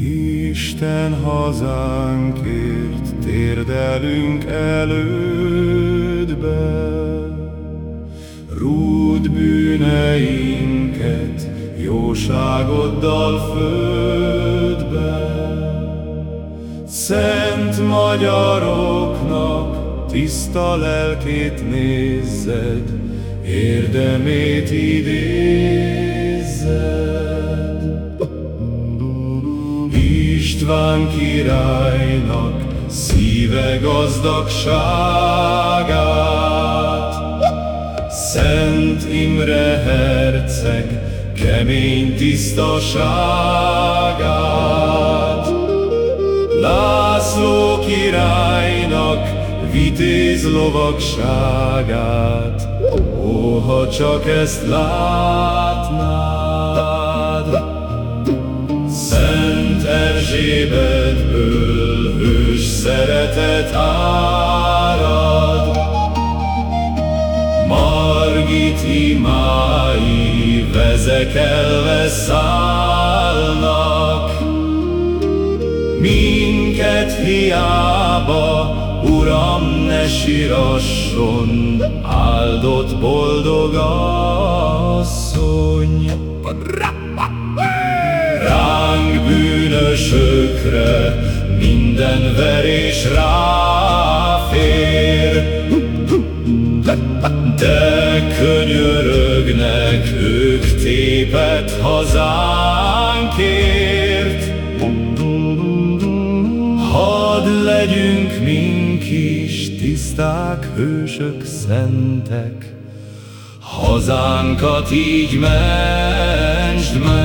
Isten hazánkért térdelünk elődbe, Rúd bűneinket jóságoddal földbe. Szent magyaroknak tiszta lelkét nézzed, Érdemét idézzed. István királynak szíve gazdagságát, Szent Imre herceg kemény tisztaságát, László királynak vitéz lovagságát, Ó, ha csak ezt látnád! Erzsébetből hős szeretet árad, Margit imái vezekelve szállnak, Minket hiába, Uram, ne sírasson, áldott boldog asszony. Bűnösökre minden verés ráfér, de könyörögnek ők tépet hazánkért. Hadd legyünk mink is tiszták, hősök, szentek, Hazánkat így mentsd meg.